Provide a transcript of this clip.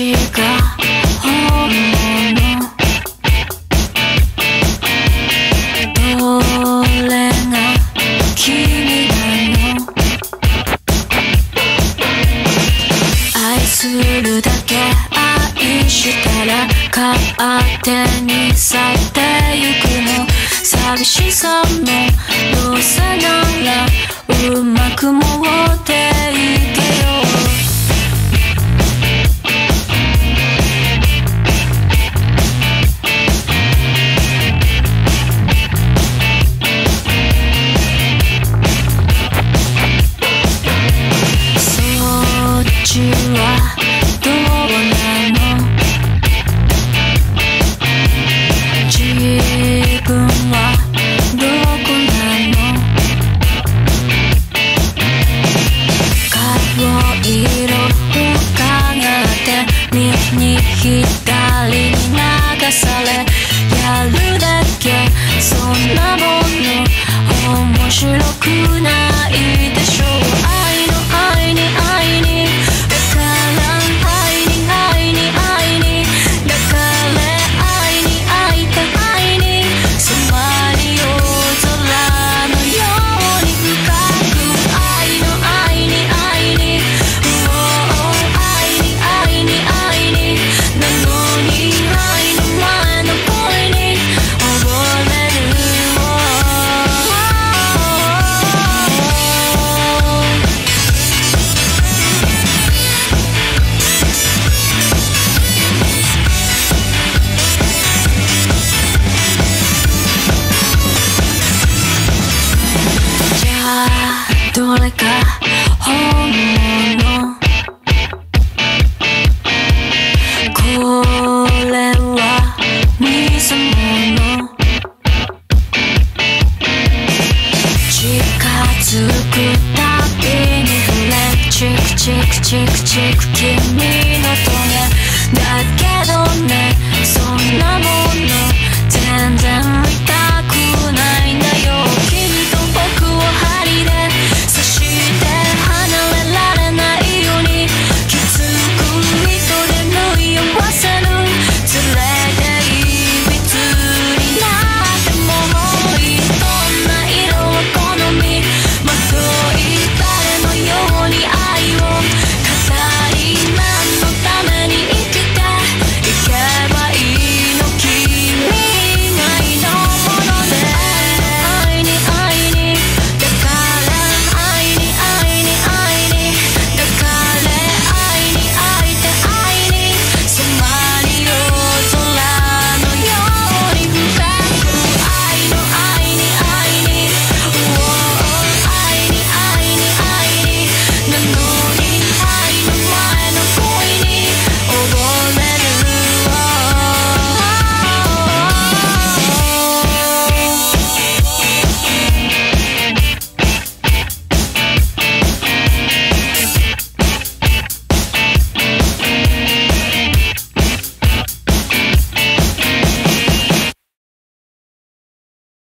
私が本物どれが君なの愛するだけ愛したら勝手に去ってゆくの寂しさもどうせならうまく持っていけよチクチクチクチク君